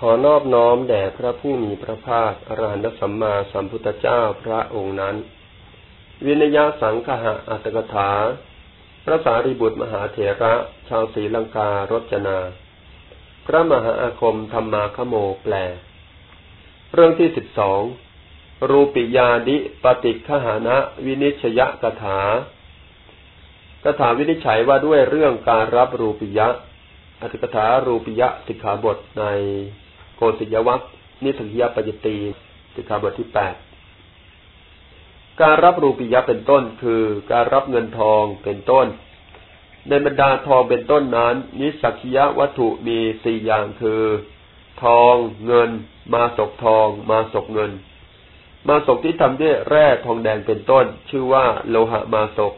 ขอนอบน้อมแด่พระผู้มีพระภาคอรหันตสัมมาสัมพุทธเจ้าพระองค์นั้น วินยาสังคหะอัตถกถา พระสารีบุตรมหาเถระ ชาวศรีลังการจนา พระมหาอาคมธรรมาคโมแปล เรื่องที่สิบสองรูปิยาดิปฏิคหานะวินิชยกถากถาวินิจฉัยว่าด้วยเรื่องการรับรูปิยะอธิกถารูปิยะสิกขาบทใน โกศิยวัคนิสกิยปยตีสิกขาบทที่แปดการรับรูปิยะเป็นต้นคือการรับเงินทองเป็นต้น ในบรรดาทองเป็นต้นนั้น นิสักยะวัตถุมีสี่อย่างคือ ทองเงิน มาศกทอง มาศกเงิน มาศกที่ทำด้วยแร่ทองแดงเป็นต้น ชื่อว่าโลหะมาศก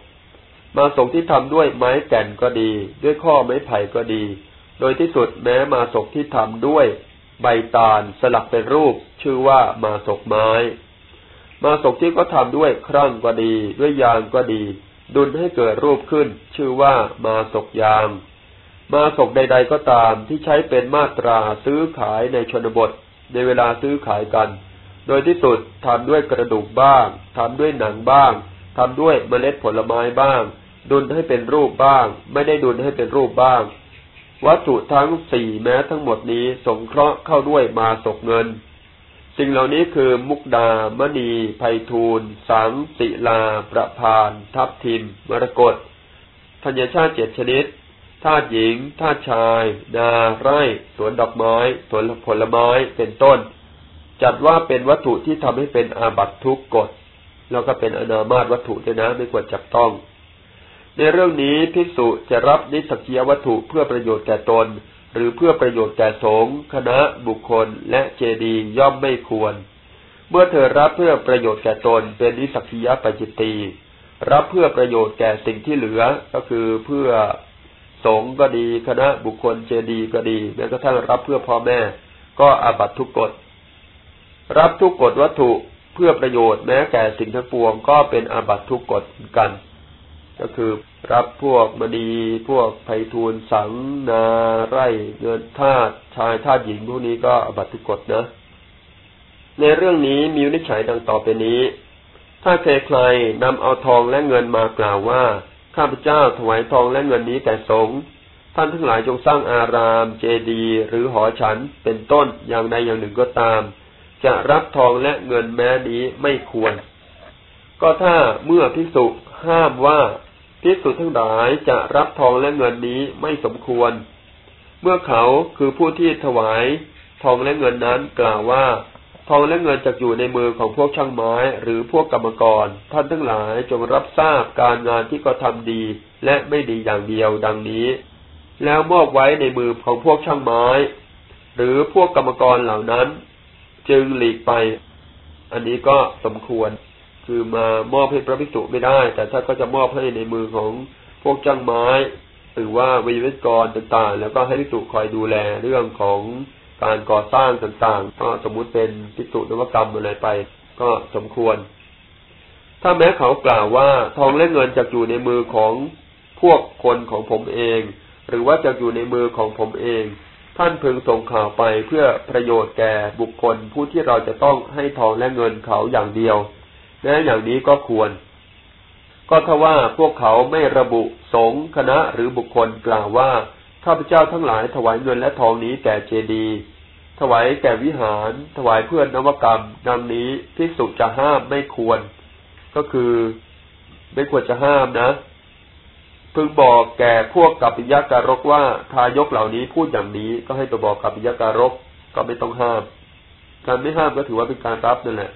มาศกที่ทำด้วยไม้แก่นก็ดี ด้วยข้อไม้ไผ่ก็ดี โดยที่สุดแม้มาศกที่ทำด้วย ใบตาลสลักเป็นรูปชื่อว่ามาศกไม้ มาศกที่ก็ทำด้วยครั่งก็ดี ด้วยยางก็ดี ดุลให้เกิดรูปขึ้น ชื่อว่ามาศกยาง มาศกใด ๆ ก็ตามที่ใช้เป็นมาตราซื้อขายในชนบท ในเวลาซื้อขายกัน โดยที่สุดทำด้วยกระดูกบ้างทำด้วยหนังบ้างทำด้วยเมล็ดผลไม้บ้าง ดุลให้เป็นรูปบ้าง ไม่ได้ดุลให้เป็นรูปบ้าง วัตถุทั้งสี่แม้ทั้งหมดนี้สงเคราะห์เข้าด้วยมาศกเงิน สิ่งเหล่านี้คือมุกดา มณีไพฑูรย์สังศิลา ประพาน ทับทิม มรกตธัญชาติเจ็ดชนิดธาตุหญิงธาตุชาย นาไร่ สวนดอกไม้สวนผลไม้เป็นต้น จัดว่าเป็นวัตถุที่ทำให้เป็นอาบัตทุกกฎแล้วก็เป็นอนามาตวัตถุด้วยนะไม่ควรจับต้อง ในเรื่องนี้ภิกษุจะรับนิสักียวัตถุเพื่อประโยชน์แก่ตน หรือเพื่อประโยชน์แก่สงฆ์คณะบุคคลและเจดีย่อมไม่ควร เมื่อเธอรับเพื่อประโยชน์แก่ตนเป็นนิสักียปัจจิตีรับเพื่อประโยชน์แก่สิ่งที่เหลือก็คือเพื่อสงฆ์ก็ดีคณะบุคคลเจดีก็ดีแม้กระทั่งรับเพื่อพ่อแม่ ก็อาบัตทุกกฎรับทุกกฎวัตถุเพื่อประโยชน์แม้แก่สิ่งทั้งปวงก็เป็นอาบัตทุกกฎกัน ก็คือรับพวกมณีพวกไพฑูรย์สังนาไร่เงินทาสชายทาสหญิงพวกนี้ก็อบัตทุกกฎนะ ในเรื่องนี้มีวินิจฉัยดังต่อไปนี้ ถ้าใครใครนำเอาทองและเงินมากล่าวว่า ข้าพเจ้าถวายทองและเงินนี้แก่สงฆ์ท่านทั้งหลายจงสร้างอาราม เจดีย์หรือหอฉันเป็นต้นอย่างใดอย่างหนึ่งก็ตาม จะรับทองและเงินแม้นี้ไม่ควร ก็ถ้าเมื่อพิสุห้ามว่า ภิกษุทั้งหลายจะรับทองและเงินนี้ไม่สมควร เมื่อเขาคือผู้ที่ถวายทองและเงินนั้นกล่าวว่า ทองและเงินจะอยู่ในมือของพวกช่างไม้ หรือพวกกรรมกร ท่านทั้งหลายจงรับทราบการงานที่เขาทำดี และไม่ดีอย่างเดียวดังนี้ แล้วมอบไว้ในมือของพวกช่างไม้ หรือพวกกรรมกรเหล่านั้น จึงหลีกไป อันนี้ก็สมควร คือมามอบให้พระภิกษุไม่ได้ แต่ถ้านก็จะมอบให้ในมือของพวกจ้างไม้ หรือว่าวิวิศกรต่างๆ แล้วก็ให้ภิกษุคอยดูแลเรื่องของการก่อสร้างต่างๆ ก็สมมุติเป็นภิกษุนวกรรมอะไรไป ก็สมควร ถ้าแม้เขากล่าวว่าทองและเงินจะอยู่ในมือของพวกคนของผมเอง หรือว่าจะอยู่ในมือของผมเอง ท่านพึงส่งข่าวไปเพื่อประโยชน์แก่บุคคลผู้ที่เราจะต้องให้ทองและเงินเขาอย่างเดียว แม้อย่างนี้ก็ควร ก็ถ้าว่าพวกเขาไม่ระบุสงฆ์คณะหรือบุคคลกล่าวว่าข้าพเจ้าทั้งหลายถวายเงินและทองนี้แก่เจดีย์ถวายแก่วิหาร ถวายเพื่อนนวกรรมดังนี้พิสุจะห้ามไม่ควร ก็คือไม่ควรจะห้ามนะพึงบอกแก่พวกกัปปิยการกว่าทายกเหล่านี้พูดอย่างนี้ก็ให้ไปบอกกัปปิยการกก็ไม่ต้องห้าม การไม่ห้ามก็ถือว่าเป็นการรับนั่นแหละ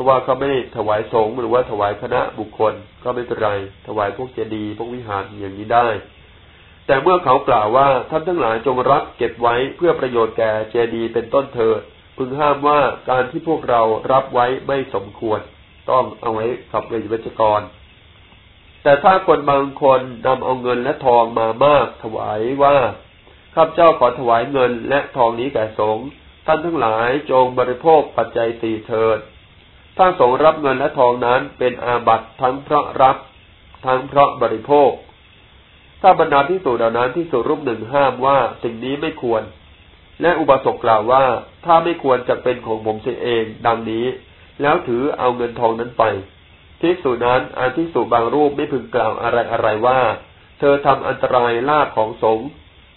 ราะว่าเขาไม่ได้ถวายสงฆ์หรือว่าถวายคณะบุคคลก็ไม่เป็นไรถวายพวกเจดีย์พวกวิหารอย่างนี้ได้ แต่เมื่อเขากล่าวว่าท่านทั้งหลายจงรับเก็บไว้เพื่อประโยชน์แก่เจดีย์เป็นต้นเถิดพึงห้ามว่าการที่พวกเรารับไว้ไม่สมควร ต้องเอาไว้กับเวชกร แต่ถ้าคนบางคนนำเอาเงินและทองมามากถวายว่าข้าพเจ้าขอถวายเงินและทองนี้แก่สงฆ์ท่านทั้งหลายจงบริโภคปัจจัยสี่เถิด ถ้าสงรับเงินและทองนั้นเป็นอาบัตทั้งเพราะรับ ทั้งเพราะบริโภค ถ้าบรรดาที่สูเหล่านั้นที่สูรูปหนึ่งห้ามว่าสิ่งนี้ไม่ควร และอุบาสกกล่าวว่าถ้าไม่ควรจะเป็นของผมเสียเอง ดังนี้ แล้วถือเอาเงินทองนั้นไปภิกษุนั้นอาภิกษุบางรูปไม่พึงกล่าวอะไรอะไรว่า เธอทำอันตรายลาภของสงฆ์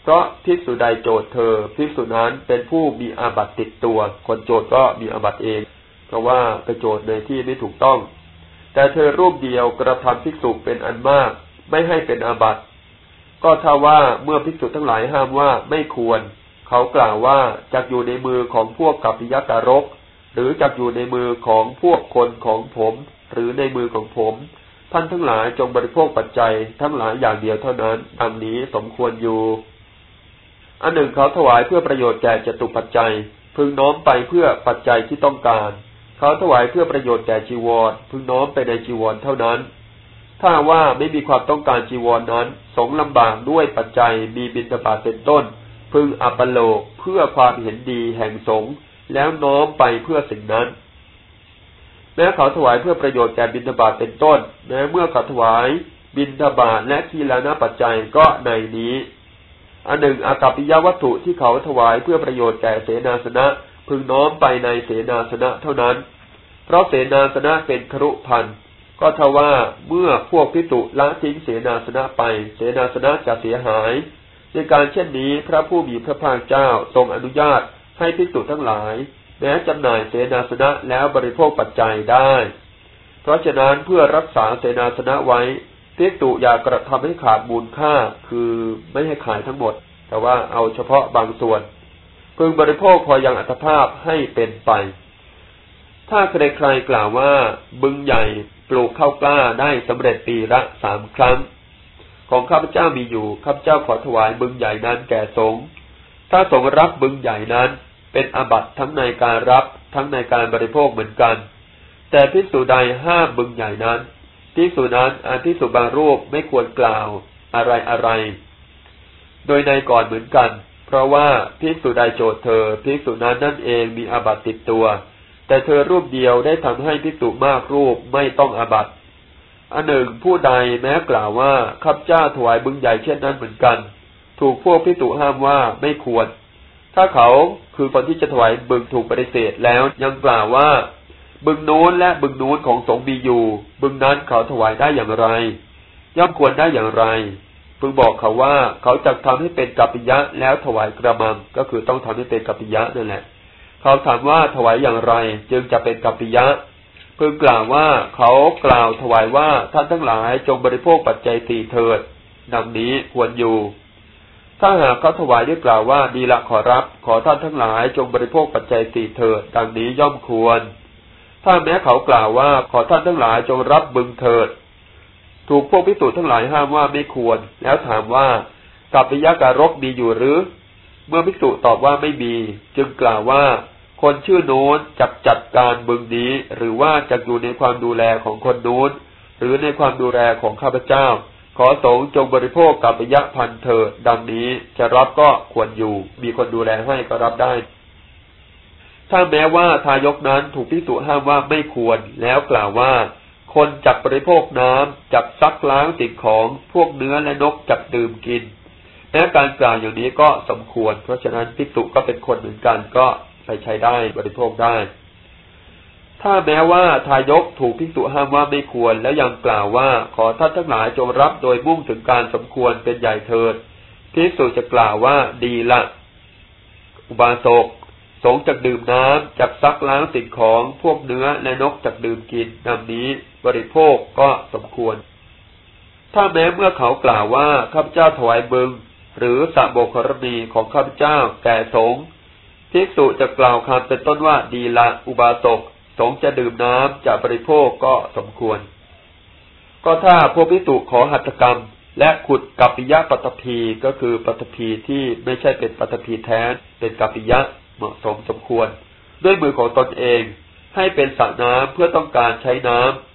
เพราะภิกษุใดโจทย์เธอภิกษุนั้นเป็นผู้มีอาบัติติดตัว คนโจทย์ก็มีอาบัติเอง ราะว่าไปโจทย์ในที่ไม่ถูกต้อง แต่เธอรูปเดียวกระทำภิกษุเป็นอันมาก ไม่ให้เป็นอาบัติ ก็ถ้าว่าเมื่อภิกษุทั้งหลายห้ามว่าไม่ควร เขากล่าวว่าจะอยู่ในมือของพวกกัปปิยการก หรือจะอยู่ในมือของพวกคนของผม หรือในมือของผม ท่านทั้งหลายจงบริโภคปัจจัยทั้งหลายอย่างเดียวเท่านั้นดังนี้สมควรอยู่ อันหนึ่งเขาถวายเพื่อประโยชน์แก่จตุปัจจัย พึงน้อมไปเพื่อปัจจัยที่ต้องการ เขาถวายเพื่อประโยชน์แก่จีวรพึงน้อมไปในจีวรเท่านั้น ถ้าว่าไม่มีความต้องการจีวรนนั้น สงลำบากด้วยปัจจัยมีบิณฑบาเป็นต้น พึงอัปโลกเพื่อความเห็นดีแห่งสงแล้วน้อมไปเพื่อสิ่งนั้น แม้เขาถวายเพื่อประโยชน์แก่บิณฑบาตเป็นต้น แม้เมื่อเขาถวายบิณฑบาตและทีละนาปัจจัยก็ในนี้อันหนึ่งอากัปปิยวัตถุที่เขาถวายเพื่อประโยชน์แก่เสนาสนะ พึงน้อมไปในเสนาสนะเท่านั้น เพราะเสนาสนะเป็นครุพันก็ทว่าเมื่อพวกพิจุละทิ้งเสนาสนะไป เสนาสนะจะเสียหาย ในการเช่นนี้พระผู้มีพระภาคเจ้าทรงอนุญาตให้พิจุทั้งหลายแม้จำหน่ายเสนาสนะแล้วบริโภคปัจจัยได้ เพราะฉะนั้นเพื่อรักษาเสนาสนะไว้ภิกษุอย่ากระทำให้ขาดมูลค่าคือไม่ให้ขายทั้งหมด แต่ว่าเอาเฉพาะบางส่วน พึงบริโภคพอยังอัตภาพให้เป็นไป ถ้าใครๆกล่าวว่า บึงใหญ่ปลูกข้าวกล้าได้สำเร็จปีละสามครั้ง ของข้าพเจ้ามีอยู่ข้าพเจ้าขอถวายบึงใหญ่นั้นแก่สงฆ์ถ้าสงรับบึงใหญ่นั้น เป็นอาบัตทั้งในการรับทั้งในการบริโภคเหมือนกัน แต่พิสูจใดห้ามบึงใหญ่นั้นพิสุนั้นอันพิสุบางรูปไม่ควรกล่าวอะไรอะไร โดยในก่อนเหมือนกัน ราะว่าพิสุใดโจทย์เธอพิสุนั้นนั่นเองมีอาบัตติดตัว แต่เธอรูปเดียวได้ทำให้พิสุมากรูปไม่ต้องอาบัตอันหนึ่งผู้ใดแม้กล่าวว่าข้าพเจ้าถวายบึงใหญ่เช่นนั้นเหมือนกัน ถูกพวกพิสุห้ามว่าไม่ควร ถ้าเขาคือคนที่จะถวายบึงถูกปฏิเสธแล้วยังกล่าวว่า บึงโน้นและบึงนู้นของสงฆ์มีอยู่ บึงนั้นเขาถวายได้อย่างไร ย่อมควรได้อย่างไร พึงบอกเขาว่าเขาจะทำให้เป็นกัปปิยะแล้วถวายกระมังก็คือต้องทำให้เป็นกัปปิยะนั่นแหละ เขาถามว่าถวายอย่างไร จึงจะเป็นกัปปิยะพึงกล่าวว่าเขากล่าวถวายว่าท่านทั้งหลายจงบริโภคปัจจัยสี่เถิดดังนี้ควรอยู่ ถ้าหากเขาถวายด้วยกล่าวว่าดีละขอรับ ขอท่านทั้งหลายจงบริโภคปัจจัยสี่เถิดดังนี้ย่อมควร ถ้าแม้เขากล่าวว่าขอท่านทั้งหลายจงรับบึงเถิด ถูกพวกพิสูจน์ทั้งหลายห้ามว่าไม่ควร แล้วถามว่ากัปปิยการกมีอยู่หรือ เมื่อพิสูจน์ตอบว่าไม่มี จึงกล่าวว่า คนชื่อโน้นจับจัดการบึงนี้ หรือว่าจะอยู่ในความดูแลของคนโน้น หรือในความดูแลของข้าพเจ้า ขอสงจงบริโภคกัปปิยพันเถิดดังนี้จะรับก็ควรอยู่ มีคนดูแลให้ก็รับได้ ถ้าแม้ว่าทายกนั้นถูกพิสูจห้ามว่าไม่ควร แล้วกล่าวว่า คนจับบริโภคน้ำจับซักล้างสิ่งของพวกเนื้อและนกจับดื่มกินแม้การกล่าวอย่างนี้ก็สมควร เพราะฉะนั้นพิสุก็เป็นคนเหมือนกันก็ไปใช้ได้บริโภคได้ ถ้าแม้ว่าทายกถูกพิสุห้ามว่าไม่ควร แล้วยังกล่าวว่าขอท่านทั้งหลายจงรับโดยมุ่งถึงการสมควรเป็นใหญ่เถิดพิสุจะกล่าวว่าดีละ อุบาสกสงจากดื่มน้ำจากซักล้างสิ่งของพวกเนื้อและนกจากดื่มกินนำนี้ บริโภคก็สมควร ถ้าแม้เมื่อเขากล่าวว่าข้าพเจ้าถวายบึง หรือสะโบกรณีของข้าพเจ้าแก่สงภิกษุจะกล่าวคำเป็นต้นว่าดีละอุบาสกสงจะดื่มน้ำจะบริโภคก็สมควร ก็ถ้าพวกภิกษุขอหัตถกรรม และขุดกัปปิยะปัตภีก็คือปัตภีที่ไม่ใช่เป็นปัตภีแท้เป็นกัปปิยะเหมาะสมสมควร ด้วยมือของตนเองให้เป็นสระน้ำเพื่อต้องการใช้น้ำ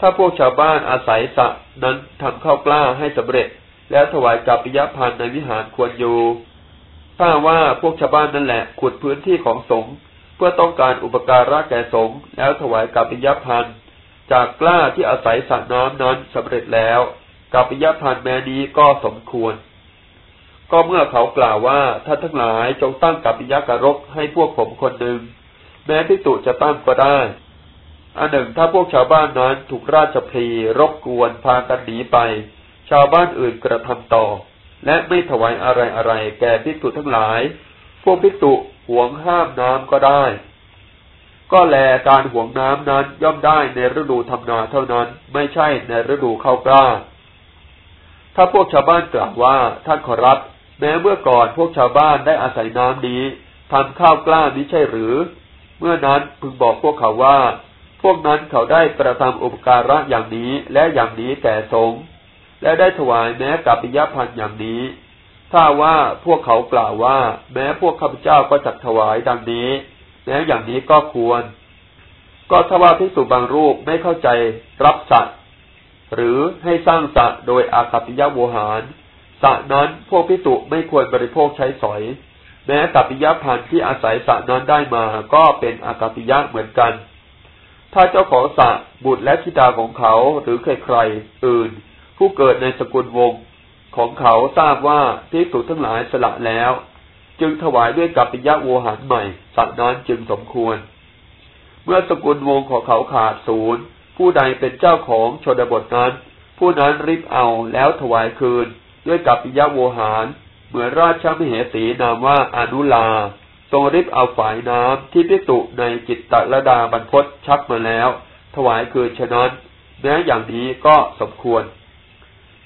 ถ้าพวกชาวบ้านอาศัยสระนั้นทำข้าวกล้าให้สำเร็จ แล้วถวายกับปิยพันธ์ในวิหารควรอยู่ถ้าว่าพวกชาวบ้านนั่นแหละขุดพื้นที่ของสงฆ์เพื่อต้องการอุปการะแก่สงฆ์แล้วถวายกับปิยพันธ์จากกล้าที่อาศัยสระน้ำนั้นสำเร็จแล้วกับปิยพันธ์แม้นี้ก็สมควร ก็เมื่อเขากล่าวว่าท่านทั้งหลายจงตั้งกับปิยการกให้พวกผมคนหนึ่งแม้พิสุจะตั้งก็ได้ อันหนึ่งถ้าพวกชาวบ้านนั้นถูกราชพลีรบกวนพากันหนีไป ชาวบ้านอื่นกระทำต่อ และไม่ถวายอะไรอะไรแก่พิสุทั้งหลาย พวกพิสุหวงห้ามน้ำก็ได้ ก็แลการหวงน้ำนั้นย่อมได้ในฤดูทำนาเท่านั้นไม่ใช่ในฤดูเข้ากล้า ถ้าพวกชาวบ้านกล่าวว่าท่านขอรับ แม้เมื่อก่อนพวกชาวบ้านได้อาศัยน้ำนี้ทำข้าวกล้ามิใช่หรือ เมื่อนั้นพึงบอกพวกเขาว่า พวกนั้นเขาได้กระทำอุปการะอย่างนี้และอย่างนี้แก่สงฆ์และได้ถวายแม้กับปิยพันธ์อย่างนี้ ถ้าว่าพวกเขากล่าวว่า แม้พวกข้าพเจ้าก็จักถวายดังนี้แม้อย่างนี้ก็ควร ก็ถ้าว่าพิสุบางรูปไม่เข้าใจรับสัตว์หรือให้สร้างสัตว์โดยอาคาปิยะโวหารสระนั้นพวกพิสุไม่ควรบริโภคใช้สอย แม้กัปปิยพันธ์ที่อาศัยสระนั้นได้มาก็เป็นอากัปปิยะเหมือนกัน ถ้าเจ้าของสระบุตรและธิดาของเขาหรือใครๆอื่น ผู้เกิดในสกุลวงของเขาทราบว่าพิสุทั้งหลายสละแล้ว จึงถวายด้วยกัปปิยะโวหารใหม่สระนั้นจึงสมควร เมื่อสกุลวงของเขาขาดศูนย์ผู้ใดเป็นเจ้าของชนบทนั้น ผู้นั้นริบเอาแล้วถวายคืน ด้วยกัปปิยะโวหาร เหมือนราชมเหสีนามว่าอนุลา ทรงริบเอาฝายน้ำที่พิสุในจิตตะระดาบรรพศชักมาแล้ว ถวายคืนฉะนั้นแม้อย่างนี้ก็สมควร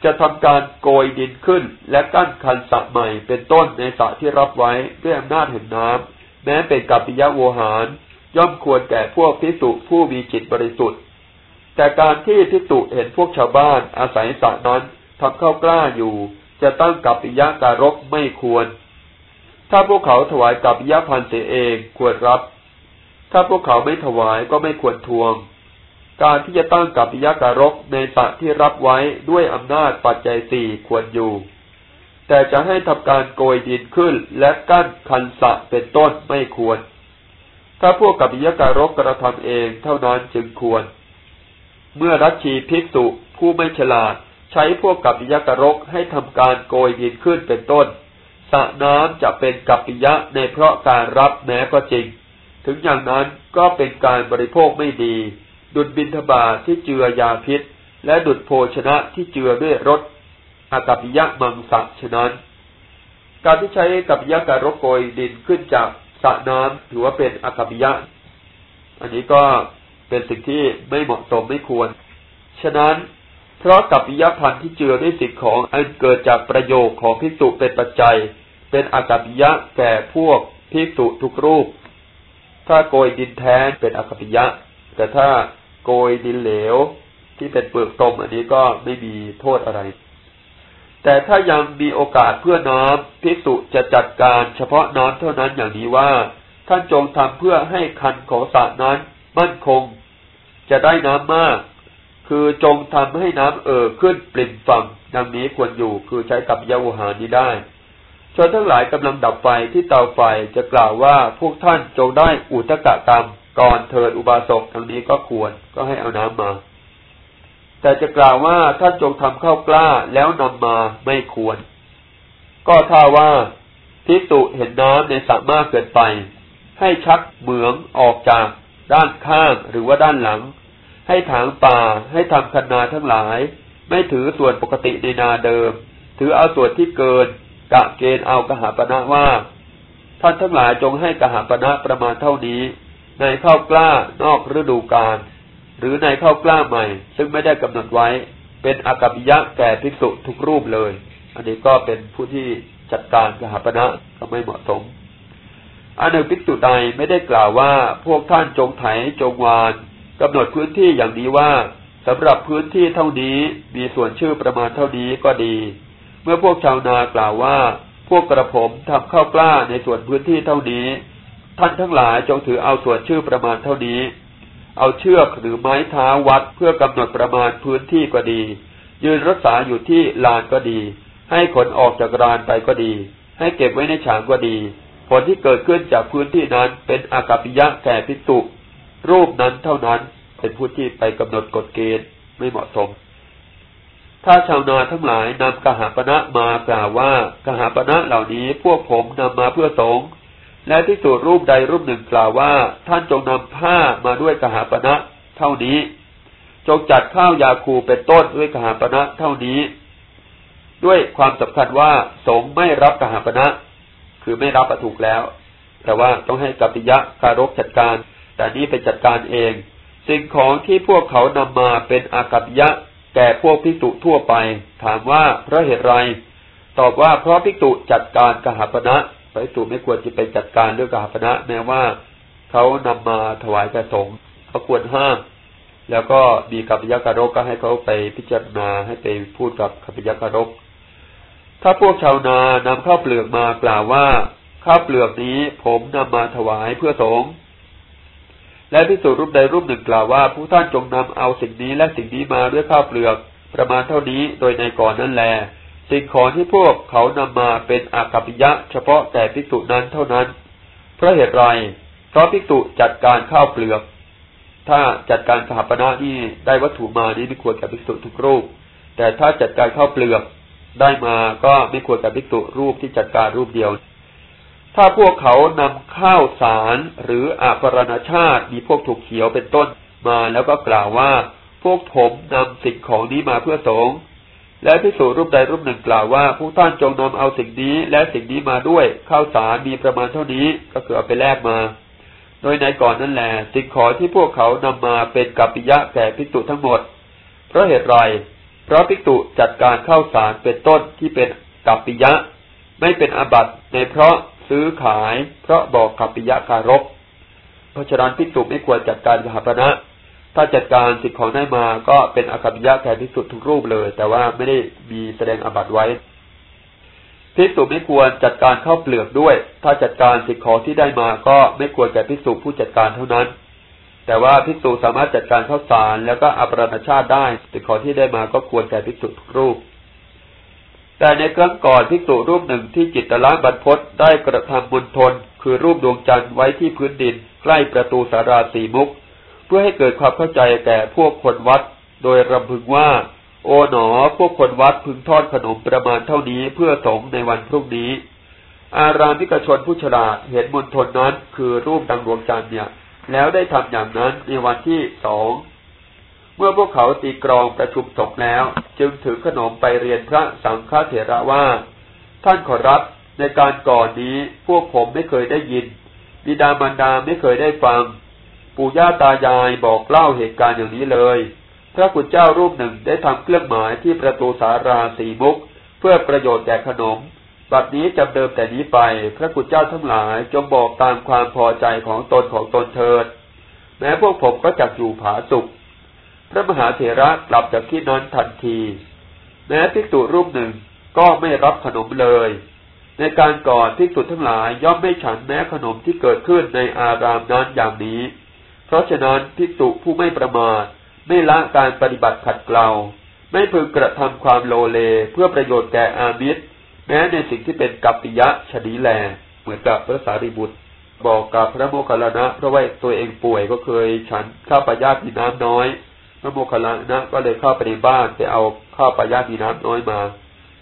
จะทำการโกยดินขึ้นและกั้นคันสะใหม่เป็นต้นในสระที่รับไว้ด้วยอำนาจแห่งน้ำแม้เป็นกัปปิยะโวหาร ย่อมควรแก่พวกพิสุผู้มีจิตบริสุทธิ์ แต่การที่พิสุเห็นพวกชาวบ้านอาศัยสระนั้นทำข้ากล้าอยู่ จะตั้งกับปิยะการกไม่ควร ถ้าพวกเขาถวายกับยะพันเสียเองควรรับ ถ้าพวกเขาไม่ถวายก็ไม่ควรทวง การที่จะตั้งกับยะการกในสระที่รับไว้ด้วยอำนาจปัจจัยสี่ควรอยู่ แต่จะให้ทำการโกยดินขึ้นและกั้นคันสะเป็นต้นไม่ควร ถ้าพวกกับยะการกกระทำเองเท่านั้นจึงควร เมื่อรัชชีภิกษุผู้ไม่ฉลาดใช้พวกกัปปิยะกรกให้ทำการโกยดินขึ้นเป็นต้น สระน้ำจะเป็นกัปปิยะในเพราะการรับแม้ก็จริง ถึงอย่างนั้นก็เป็นการบริโภคไม่ดี ดุดบินทบาทที่เจือยาพิษ และดุดโภชนะที่เจือด้วยรสอากัปปิยะมังสะฉะนั้น การที่ใช้กัปปิยะการกโกยดินขึ้นจากสระน้ำถือว่าเป็นอากัปปิยะ อันนี้ก็เป็นสิ่งที่ไม่เหมาะสมไม่ควร ฉะนั้น เพราะกับปิยพันธ์ที่เจือด้วยสิ่งของอันเกิดจากประโยคของพิสุเป็นปัจจัย เป็นอากัปปิยะแก่พวกพิสุทุกรูป ถ้าโกยดินแท้เป็นอากัปปิยะ แต่ถ้าโกยดินเหลวที่เป็นเปลือกตมอันนี้ก็ไม่มีโทษอะไร แต่ถ้ายังมีโอกาสเพื่อน้ำพิสุจะจัดการเฉพาะน้ำเท่านั้นอย่างนี้ว่า ท่านจงทำเพื่อให้คันของสระนั้นมั่นคง จะได้น้ำมาก คือจงทำให้น้ำเอ่อขึ้นปริ่มฝั่งดังนี้ควรอยู่คือใช้กับยาวุหานี้ได้ชนทั้งหลายกำลังดับไฟที่เตาไฟจะกล่าวว่าพวกท่านจงได้อุตกะกรรม ก่อนเถิดอุบาสกทางนี้ก็ควรก็ให้เอาน้ำมา แต่จะกล่าวว่าท่านจงทำข้าวกล้าแล้วนำมาไม่ควร ก็ถ้าว่าพิสุเห็นน้ำในสระมากเกินไป ให้ชักเหมืองออกจากด้านข้างหรือว่าด้านหลัง ให้ถางป่า ให้ทำคันนาทั้งหลาย ไม่ถือส่วนปกติในนาเดิม ถือเอาส่วนที่เกิน กะเกณฑ์เอากหาปณะว่า ท่านทั้งหลายจงให้กหาปณะประมาณเท่านี้ ในข้าวกล้านอกฤดูกาลหรือในข้าวกล้าใหม่ ซึ่งไม่ได้กำหนดไว้ เป็นอากัปยะแก่ภิกษุทุกรูปเลย อันนี้ก็เป็นผู้ที่จัดการกหาปณะก็ไม่เหมาะสมอันหนึ่งภิกษุใดไม่ได้กล่าวว่าพวกท่านจงไถจงวาน กำหนดพื้นที่อย่างนี้ว่าสำหรับพื้นที่เท่านี้มีส่วนชื่อประมาณเท่านี้ก็ดี เมื่อพวกชาวนากล่าวว่า พวกกระผมทำข้าวกล้าในส่วนพื้นที่เท่านี้ ท่านทั้งหลายจงถือเอาส่วนชื่อประมาณเท่านี้ เอาเชือกหรือไม้เท้าวัดเพื่อกำหนดประมาณพื้นที่ก็ดี ยืนรักษาอยู่ที่ลานก็ดี ให้ขนออกจากลานไปก็ดี ให้เก็บไว้ในฉางก็ดี ผลที่เกิดขึ้นจากพื้นที่นั้นเป็นอากัปปิยะแก่พิสุ รูปนั้นเท่านั้นเป็นผู้ที่ไปกำหนดกฎเกณฑ์ไม่เหมาะสม ถ้าชาวนาทั้งหลายนำกหาปณะมากล่าวว่ากหาปณะเหล่านี้พวกผมนำมาเพื่อสงฆ์และที่สุดรูปใดรูปหนึ่งกล่าวว่า ท่านจงนำผ้ามาด้วยกหาปณะเท่านี้ จงจัดข้าวยาคูเป็นต้นด้วยกหาปณะเท่านี้ ด้วยความสำคัญว่าสงฆ์ไม่รับกหาปณะคือไม่รับประถูกแล้ว แต่ว่าต้องให้กัปปิยะการกจัดการ แต่นี้เป็นจัดการเอง สิ่งของที่พวกเขานำมาเป็นอากัปยะ แก่พวกพิจุทั่วไป ถามว่าเพราะเหตุไร ตอบว่าเพราะพิจุจัดการกหาปณะพระพิจุไม่ควรจะไปจัดการเรื่องกหาปณะแม้ว่า เขานำมาถวายแก่สงฆ์เขาควรห้ามแล้วก็มีกัปยการกก็ให้เขาไปพิจารณาให้ไปพูดกับกัปยการก ถ้าพวกชาวนานำข้าวเปลือกมากล่าวว่าข้าวเปลือกนี้ผมนำมาถวายเพื่อสงฆ์ และพิสูจรูปใดรูปหนึ่งกล่าวว่า ผู้ท่านจงนำเอาสิ่งนี้และสิ่งนี้มาด้วยข้าวเปลือกประมาณเท่านี้โดยในก่อนนั่นแล สิ่งของที่พวกเขานำมาเป็นอากัปยะ เฉพาะแต่พิสูจนั้นเท่านั้น เพราะเหตุไรเพราะพิสูจจัดการข้าวเปลือก ถ้าจัดการสถาปนานี่ได้วัตถุมานี่ไม่ควรกับพิสูจทุกรูป แต่ถ้าจัดการข้าวเปลือกได้มาก็ไม่ควรกับพิสูจรูปที่จัดการรูปเดียว ถ้าพวกเขานำข้าวสารหรืออาปรณชาติมีพวกถูกเขียวเป็นต้นมาแล้วก็กล่าวว่า พวกผมนำสิ่งของนี้มาเพื่อสงฆ์และพิสูรรูปใดรูปหนึ่งกล่าวว่าผู้ท่านจงนำเอาสิ่งนี้และสิ่งนี้มาด้วยข้าวสารมีประมาณเท่านี้ก็คือเอาไปแลกมา โดยในก่อนนั่นแหละสิ่งของที่พวกเขานำมาเป็นกัปปิยะแก่พิจุทั้งหมด เพราะเหตุไรเพราะพิจุจัดการข้าวสารเป็นต้นที่เป็นกัปปิยะ ไม่เป็นอาบัตในเพราะ ซื้อขายเพราะบอกขับปิยะการบเพราะฉะนั้นพิสุไม่ควรจัดการสหาปณะถ้าจัดการสิ่งของได้มาก็เป็นอากัปยะแทนพิสุทุกรูปเลย แต่ว่าไม่ได้มีแสดงอบัตไว้พิสุไม่ควรจัดการเข้าเปลือกด้วย ถ้าจัดการสิ่งของที่ได้มาก็ไม่ควรแก่พิสุผู้จัดการเท่านั้น แต่ว่าพิสุสามารถจัดการเข้าสารแล้วก็อัปรณชาติได้สิ่งของที่ได้มาก็ควรแก่พิสุทุกรูป แต่ในครั้งก่อนภิกษุรูปหนึ่งที่จิตตละบรรพศได้กระทำบุญทน คือรูปดวงจันทร์ไว้ที่พื้นดิน ใกล้ประตูสาราสีมุก เพื่อให้เกิดความเข้าใจแก่พวกคนวัด โดยรำพึงว่า โอ๋หนอ พวกคนวัดพึงทอดขนมประมาณเท่านี้เพื่อสงในวันพรุ่งนี้ อารามพิกชนผู้ฉลาดเห็นมณฑลนั้นคือรูปดังดวงจันทร์เนี่ย แล้วได้ทำอย่างนั้นในวันที่สอง เมื่อพวกเขาตีกรองประชุมจบแล้ว จึงถือขนมไปเรียนพระสังฆเถระว่า ท่านขอรับในการก่อนนี้พวกผมไม่เคยได้ยินบิดามารดาไม่เคยได้ฟัง ปู่ย่าตายายบอกเล่าเหตุการณ์อย่างนี้เลย พระกุณเจ้ารูปหนึ่งได้ทำเครื่องหมายที่ประตูสาราสีมุก เพื่อประโยชน์แก่ขนมบัดนี้จำเดิมแต่นี้ไป พระกุณเจ้าทั้งหลายจงบอกตามความพอใจของตนของตนเถิด แม้พวกผมก็จักอยู่ผาสุข พระมหาเถระกลับจากที่นั้นทันที แม้ภิกษุรูปหนึ่งก็ไม่รับขนมเลย ในการก่อนภิกษุทั้งหลายย่อมไม่ฉันแม้ขนมที่เกิดขึ้นในอารามนั้นอย่างนี้ เพราะฉะนั้นภิกษุผู้ไม่ประมาทไม่ละการปฏิบัติขัดเกลาไม่พึงกระทำความโลเลเพื่อประโยชน์แก่อามิตรแม้ในสิ่งที่เป็นกัปปิยะชดีแล เหมือนกับพระสารีบุตร บอกกับพระโมคคัลลานะเพราะว่าตัวเองป่วยก็เคยฉันข้าวปายาตีน้ำน้อย ระโมคคัลลานะก็เลยเข้าไปในบ้านไปเอาข้าวปลายามีน้ำน้อยมา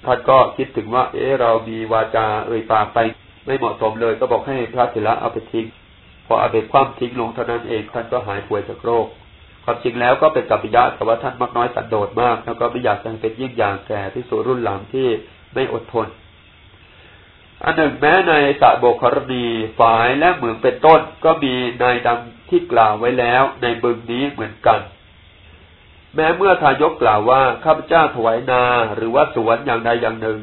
ท่านก็คิดถึงว่า เออเรามีวาจาเอ่ยปากไป ไม่เหมาะสมเลย ก็บอกให้พระเถระเอาไปทิ้งพอเอาไปคว่ำทิ้งลงเท่านั้นเองท่านก็หายป่วยจากโรคความจริงแล้วก็เป็นกัปปิยะแต่ว่าท่านมักน้อยสันโดษมาก แล้วก็ไม่อยากจะเป็นยิ่งอย่างแก่ที่สุรุ่นหลังที่ไม่อดทน อันหนึ่งแม้ในสะโบกครณีฝายและเหมืองเป็นต้น ก็มีนายดังที่กล่าวไว้แล้ว ในบึงนี้เหมือนกัน แม้เมื่อทายกกล่าวว่าข้าพเจ้าถวายนาหรือว่าสวนอย่างใดอย่างหนึ่ง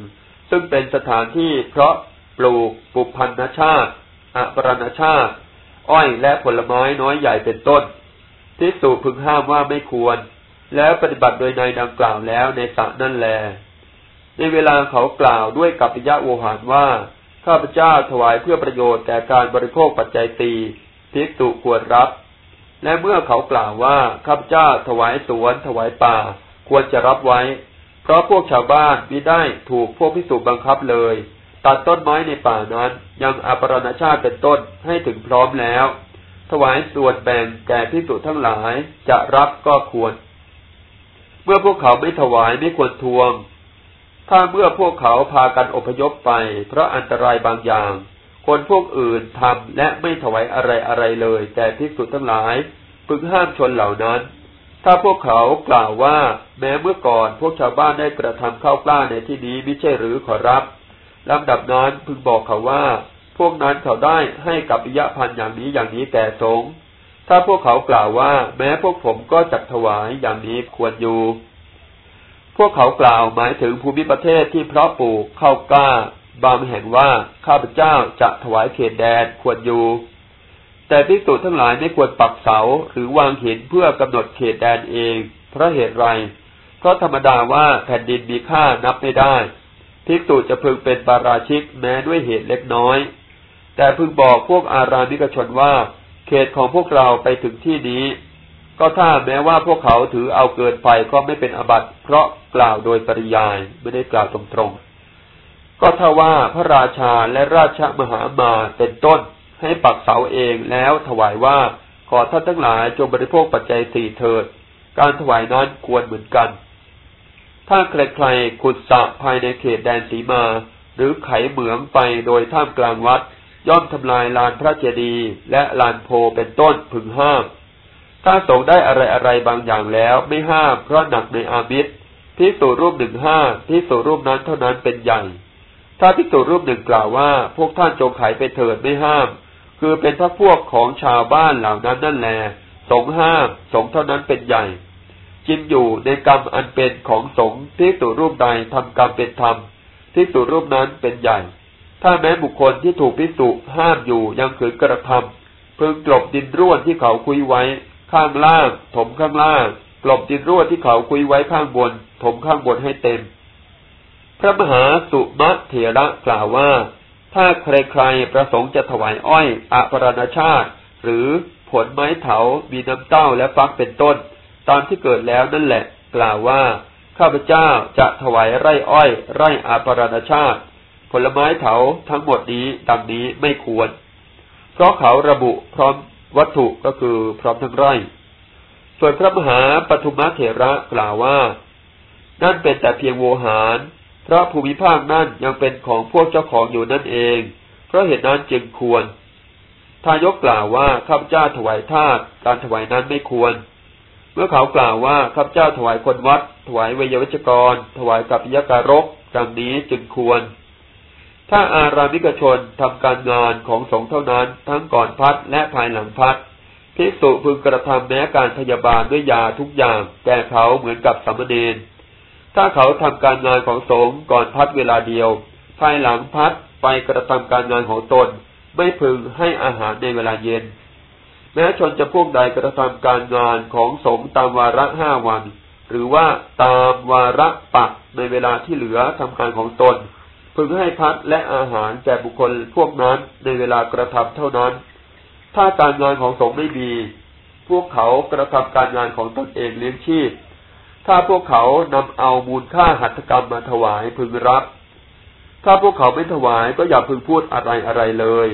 ซึ่งเป็นสถานที่เพราะปลูกปุพันธชาติอปรณชาติ อ้อยและผลไม้น้อยใหญ่เป็นต้นที่สูพึงห้ามว่าไม่ควร แล้วปฏิบัติโดยในดังกล่าวแล้วในสระนั่นแล ในเวลาเขากล่าวด้วยกัปปิยะโวหารว่า ข้าพเจ้าถวายเพื่อประโยชน์แก่การบริโภคปัจจัยตีทิสุควรรับ และเมื่อเขากล่าวว่าข้าพเจ้าถวายสวนถวายป่า ควรจะรับไว้ เพราะพวกชาวบ้านมิได้ถูกพวกพิสุบังคับเลย ตัดต้นไม้ในป่านั้นยังอปรณชาติเป็นต้นให้ถึงพร้อมแล้ว ถวายส่วนแบ่งแก่พิสุทั้งหลายจะรับก็ควร เมื่อพวกเขาไม่ถวายไม่ควรทวง ถ้าเมื่อพวกเขาพากันอพยพไป เพราะอันตรายบางอย่าง คนพวกอื่นทำและไม่ถวายอะไรอะไรเลย แต่ภิกษุทั้งหลายพึงห้ามชนเหล่านั้น ถ้าพวกเขากล่าวว่า แม้เมื่อก่อนพวกชาวบ้านได้กระทำข้าวกล้าในที่นี้ไม่ใช่หรือขอรับลำดับนั้นพึงบอกเขาว่า พวกนั้นเขาได้ให้กับอิยะพันอย่างนี้อย่างนี้แก่สงถ้าพวกเขากล่าวว่า แม้พวกผมก็จักถวายอย่างนี้ควรอยู่ พวกเขากล่าวหมายถึงภูมิประเทศที่เพาะปลูกข้าวกล้า บางแห่งว่าข้าพเจ้าจะถวายเขตแดนควรอยู่ แต่พิสูจทั้งหลายไม่ควรปักเสาหรือวางหินเพื่อกำหนดเขตแดนเองเพราะเหตุไร เพราะธรรมดาว่าแผ่นดินมีค่านับไม่ได้ภิกษุจะพึงเป็นปาราชิกแม้ด้วยเหตุเล็กน้อย แต่พึงบอกพวกอารามิกชนว่า เขตของพวกเราไปถึงที่นี้ ก็ถ้าแม้ว่าพวกเขาถือเอาเกินไปก็ไม่เป็นอบัติเพราะกล่าวโดยปริยายไม่ได้กล่าวตรงๆ ก็ถ้าว่าพระราชาและราชมหามาเป็นต้น ให้ปักเสาเองแล้วถวายว่าขอท่านทั้งหลายจงบริโภคปัจจัยสี่เถิด การถวายนั้นควรเหมือนกัน ถ้าใครๆขุดสระภายในเขตแดนสีมา หรือไขเหมืองไปโดยท่ามกลางวัด ย่อมทำลายลานพระเจดีย์และลานโพเป็นต้นพึงห้าม ถ้าสงได้อะไรอะไรบางอย่างแล้วไม่ห้ามเพราะหนักในอามิตรพิสูรรูปหนึ่งห้าพิสูรรูปนั้นเท่านั้นเป็นใหญ่ ถ้าพิสูรรูปหนึ่งกล่าวว่า พวกท่านจงไขไปเถิดไม่ห้าม คือเป็นพระพวกของชาวบ้านเหล่านั้นนั่นแหละสงห้ามสงเท่านั้นเป็นใหญ่จินอยู่ในกรรมอันเป็นของสงฆ์ที่ตุรูปใดทำกรรมเป็นธรรมที่ตุรูปนั้นเป็นใหญ่ ถ้าแม้บุคคลที่ถูกพิสุห้ามอยู่ยังขืนกระทำพึงกลบดินร่วนที่เขาคุยไว้ ข้างล่าง ถมข้างล่างกลบดินร่วนที่เขาคุยไว้ข้างบน ถมข้างบนให้เต็ม พระมหาสุมะเถระกล่าวว่า ถ้าใครๆประสงค์จะถวายอ้อยอภรณชาติ หรือผลไม้เถามีน้ำเต้าและฟักเป็นต้น ตามที่เกิดแล้วนั่นแหละ กล่าวว่าข้าพเจ้าจะถวายไร่อ้อย ไร่อาปรณชาติ ผลไม้เถาทั้งหมดนี้ดังนี้ไม่ควร เพราะเขาระบุพร้อมวัตถุก็คือพร้อมทั้งไร่ ส่วนพระมหาปฐุมเถระกล่าวว่า นั่นเป็นแต่เพียงโวหาร พระภูมิภาคนั่นยังเป็นของพวกเจ้าของอยู่นั่นเอง เพราะเหตุนั้นจึงควร ทายกกล่าวว่าข้าพเจ้าถวายทาสการถวายนั้นไม่ควร เมื่อเขากล่าวว่าข้าพเจ้าถวายคนวัด ถวายเวยวัจกร ถวายกับยการกดังนี้จึงควร ถ้าอารามิกชนทำการงานของสงฆ์เท่านั้นทั้งก่อนพัดและภายหลังพัดภิกษุพึงกระทำแม้การพยาบาลด้วยยาทุกอย่างแก่เขาเหมือนกับสามเณร ถ้าเขาทำการงานของสงฆ์ก่อนพัดเวลาเดียว ภายหลังพัดไปกระทำการงานของตน ไม่พึงให้อาหารในเวลาเย็น แม้ชนจะพวกใดกระทำการงานของสงฆ์ตามวาระห้าวัน หรือว่าตามวาระปักในเวลาที่เหลือทำการของตน พึงให้พัดและอาหารแก่บุคคลพวกนั้นในเวลากระทำเท่านั้น ถ้าการงานของสงฆ์ไม่มีพวกเขากระทำการงานของตนเองเลี้ยงชีพ ถ้าพวกเขานำเอามูลค่าหัตถกรรมมาถวายพึงรับ ถ้าพวกเขาไม่ถวายก็อย่าพึงพูดอะไรอะไรเลย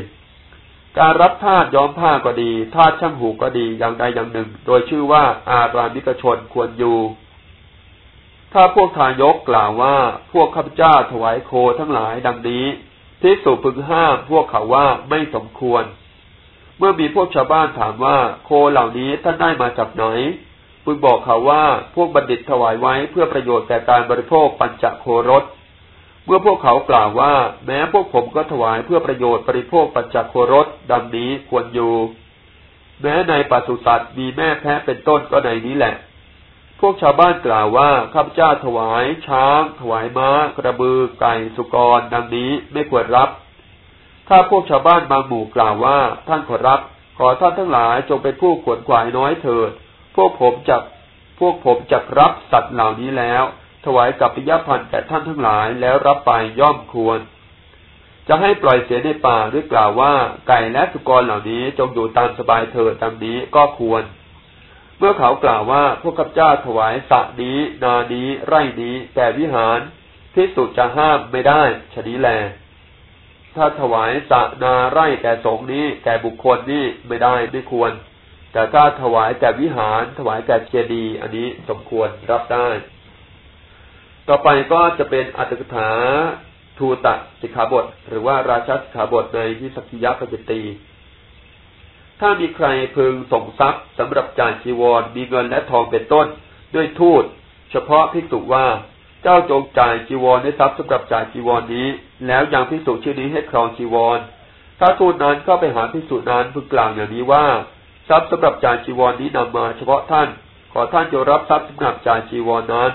การรับทาสย้อมผ้าก็ดีทาสช่างหูก็ดีอย่างใดอย่างหนึ่ง โดยชื่อว่าอารามิกชนควรอยู่ถ้าพวกทายกกล่าวว่าพวกข้าพเจ้าถวายโคทั้งหลายดังนี้ที่สุพึงห้ามพวกเขาว่าไม่สมควร เมื่อมีพวกชาวบ้านถามว่าโคเหล่านี้ท่านได้มาจากไหน พึงบอกเขาว่าพวกบัณฑิตถวายไว้เพื่อประโยชน์แก่การบริโภคปัญจโครสเมื่อพวกเขากล่าวว่า แม้พวกผมก็ถวายเพื่อประโยชน์บริโภคปัจจักโครสดังนี้ควรอยู่ แม้ในปัสุสัตว์มีแม่แพ้เป็นต้นก็ในนี้แหละ พวกชาวบ้านกล่าวว่าข้าพเจ้าถวาย ช้าง ถวายม้า กระบือไก่สุกรดังนี้ไม่ควรรับ ถ้าพวกชาวบ้านบางหมู่กล่าวว่าท่านขอรับ ขอท่านทั้งหลายจงเป็นผู้ขวนขวายน้อยเถิด พวกผมจักพวกผมจักรับสัตว์เหล่านี้แล้ว ถวายกับปิยพันธ์แก่ท่านทั้งหลายแล้วรับไปย่อมควร จะให้ปล่อยเสียในป่าหรือกล่าวว่า ไก่และสุกรเหล่านี้จงอยู่ตามสบายเถิดตามนี้ก็ควร เมื่อเขากล่าวว่าพวกข้าพเจ้าถวายสะนี้นานี้ไร่นี้แก่วิหารพิสุจะห้ามไม่ได้ชนี้แลถ้าถวายสะนาไร่แก่สงนี้แก่บุคคลนี้ไม่ได้ไม่ควร แต่ถ้าถวายแก่วิหาร ถวายแก่เจดีย์อันนี้สมควรรับได้ ต่อไปก็จะเป็นอัตถกถาทูตะสิกขาบท หรือว่าราชสิกขาบทในที่สักิยะปจิตีถ้ามีใครพึงส่งทรัพย์สำหรับจ่ายจีวรมีเงินและทองเป็นต้น ด้วยทูต เฉพาะพิสุว่าเจ้าจงจ่ายจีวรในทรัพย์สำหรับจ่ายจีวรนนี้ แล้วยังพิสุชื่อนี้ให้ครองจีวร ถ้าทูตนั้นก็ไปหาพิสุนั้นพึงกล่าวอย่างนี้ว่า ทรัพย์สำหรับจ่ายจีวรนนี้นำมาเฉพาะท่าน ขอท่านจะรับทรัพย์สำหรับจ่ายจีวรนนั้น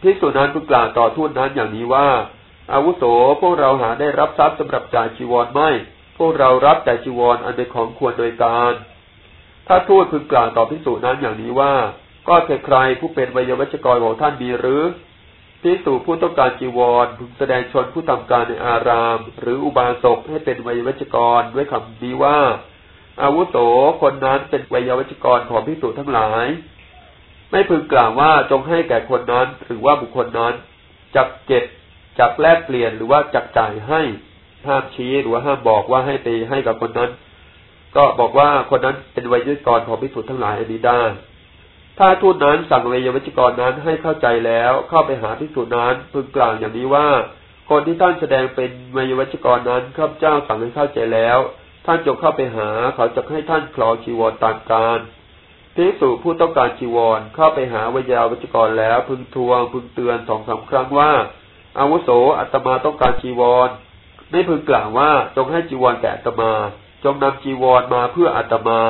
พิสุนั้นพึงกล่าวต่อทูตนั้นอย่างนี้ว่า อาวุโสพวกเราหาได้รับทรัพย์สำหรับจ่ายจีวรไม่ พวกเรารับแต่จีวรอันเป็นของควรโดยการ ถ้าทูตพึงกล่าวต่อพิสูจนั้นอย่างนี้ว่า ก็เใครผู้เป็นวิยวัจกรของท่านมีหรือพิสูจผู้ต้องการจีวรพึงแสดงชนผู้ทำการในอาราม หรืออุบาสกให้เป็นวิยวัจกรด้วยคำนี้ว่า อาวุโสคนนั้นเป็นวิยวัจกรของพิสูจทั้งหลาย ไม่พึงกล่าวว่าจงให้แก่คนนั้นหรือว่าบุคคลนั้นจักเก็บจักแลกเปลี่ยนหรือว่าจักจ่ายให้ห้ามชี้หรือว่าห้ามบอกว่าให้ตีให้กับคนนั้น ก็บอกว่าคนนั้นเป็นวิยกรของพิสุทธ์ทั้งหลายอันนี้ได้ถ้าทูตนั้นสั่งวิยวัจกรนั้นให้เข้าใจแล้วเข้าไปหาพิสุทธ์นั้นพึงกล่าวอย่างนี้ว่า คนที่ท่านแสดงเป็นวิยวัจกรนั้นข้าพเจ้าสั่งให้เข้าใจแล้ว ท่านจงเข้าไปหา เขาจะให้ท่านคลอชีวรตามการพิสุผู้ต้องการชีวรเข้าไปหาวิยาวัจกรแล้ว พึงทวง พึงเตือนสองสาครั้งว่า อาวุโสอัตมาต้องการจีวร ไม่พึงกล่าวว่าจงให้จีวรแก่อัตมา จงนำจีวรมาเพื่ออัตมา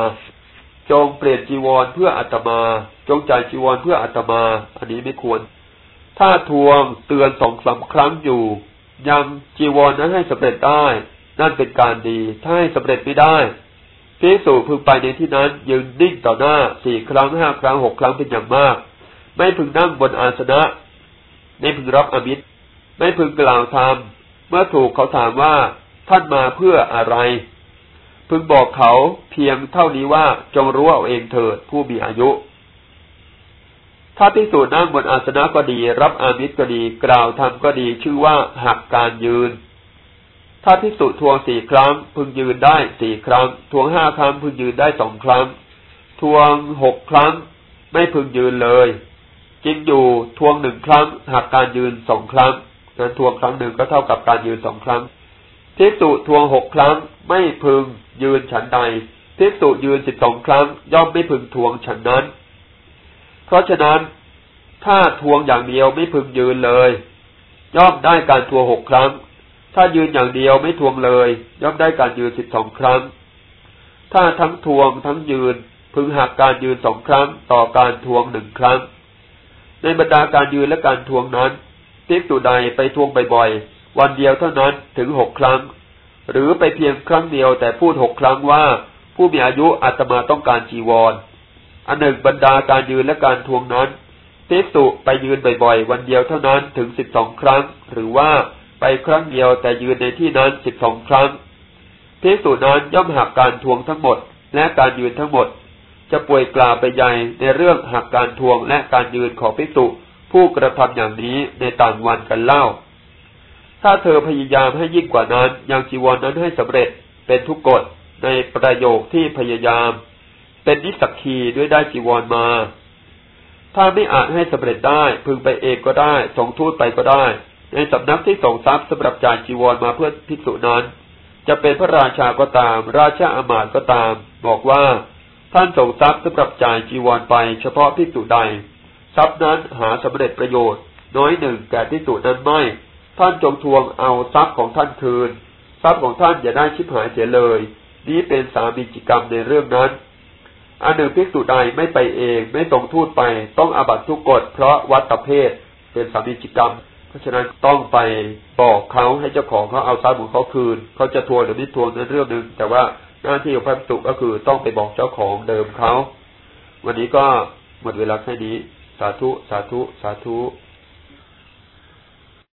จงเปลี่ยนจีวรเพื่ออัตมา จงจ่ายจีวรเพื่ออัตมา อันนี้ไม่ควร ถ้าทวงเตือนสองสาครั้งอยู่ ยังจีวรนั้นให้สำเร็จได้ นั่นเป็นการดี ถ้าให้สำเร็จไม่ได้พิสูจพึงไปในที่นั้นยืนนิ่งต่อหน้าสี่ครั้งห้าครั้งหกครั้งเป็นอย่างมาก ไม่พึงนั่งบนอาสนะ ไม่พึงรับอมิตร ไม่พึงกล่าวธรรมเมื่อถูกเขาถามว่าท่านมาเพื่ออะไร พึงบอกเขาเพียงเท่านี้ว่าจงรู้เอาเองเถิดผู้มีอายุ ถ้าพิสูจนั่งบนอาสนะก็ดี รับอามิตรก็ดี กล่าวธรรมก็ดีชื่อว่าหักการยืน ถ้าพิสูทวงสี่ครั้ง พึงยืนได้สี่ครั้ง ทวงห้าครั้ง พึงยืนได้สองครั้ง ทวงหกครั้ง ไม่พึงยืนเลยจริงอยู่ทวงหนึ่งครั้งหักการยืนสองครั้งนั้นทวงครั้งหนึ่งก็เท่ากับการยืนสองครั้งทิสุทวงหกครั้ง ไม่พึงยืนฉันใดทิสุยืนสิบสองครั้ง ย่อมไม่พึงทวงฉันนั้น เพราะฉะนั้น ถ้าทวงอย่างเดียวไม่พึงยืนเลย ย่อมได้การทวงหกครั้ง ถ้ายืนอย่างเดียวไม่ทวงเลย ย่อมได้การยืนสิบสองครั้ง ถ้าทั้งทวงทั้งยืน พึงหักการยืนสองครั้ง ต่อการทวงหนึ่งครั้ง ในบรรดาการยืนและการทวงนั้นภิกษุใดไปทวงบ่อยๆวันเดียวเท่านั้นถึงหกครั้ง หรือไปเพียงครั้งเดียวแต่พูดหกครั้งว่า ผู้มีอายุอาตมาต้องการจีวรอันหนึ่งบรรดาการยืนและการทวงนั้นภิกษุไปยืนบ่อยๆวันเดียวเท่านั้นถึงสิบสองครั้ง หรือว่า ไปครั้งเดียวแต่ยืนในที่นั้นสิบสองครั้งภิกษุนั้นย่อมหักการทวงทั้งหมด และการยืนทั้งหมด จะป่วยกล่าวไปใหญ่ในเรื่องหักการทวงและการยืนของภิกษุผู้กระทำอย่างนี้ในต่างวันกันเล่า ถ้าเธอพยายามให้ยิ่งกว่านั้นยังจีวรนนั้นให้สำเร็จเป็นทุกกฎในประโยคที่พยายาม เป็นนิสักคีด้วยได้จีวรมา ถ้าไม่อาจให้สำเร็จได้พึงไปเองก็ได้ส่งทูตไปก็ได้ ในสำนักที่ส่งทรัพย์สำหรับจ่ายจีวรมาเพื่อภิกษุนั้น จะเป็นพระราชาก็ตาม ราชาอมาตก็ตาม บอกว่า ท่านส่งทรัพย์สำหรับจ่ายจีวรไป เฉพาะภิกษุใด ทรัพย์นั้นหาสำเร็จประโยชน์ น้อยหนึ่งแก่ที่สุนั้นไม่ ท่านจงทวงเอาทรัพย์ของท่านคืน ทรัพย์ของท่านอย่าได้ชิบหายเสียเลย นี้เป็นสามีจิกรรมในเรื่องนั้นอันหนึ่งภิกษุใดไม่ไปเองไม่ส่งทูตไป ต้องอาบัตทุกกฎเพราะวัดตะเพศเป็นสามีจิกรรม เพราะฉะนั้นต้องไปบอกเขาให้เจ้าของเขาเอาทรัพย์ของเขาคืนเขาจะทวงหรือไม่ทวงนั้นเรื่องหนึ่งแต่ว่าหน้าที่ของพระภิกษุก็คือต้องไปบอกเจ้าของเดิมเขาวันนี้ก็หมดเวลาแค่นี้ สาธุ สาธุ สาธุ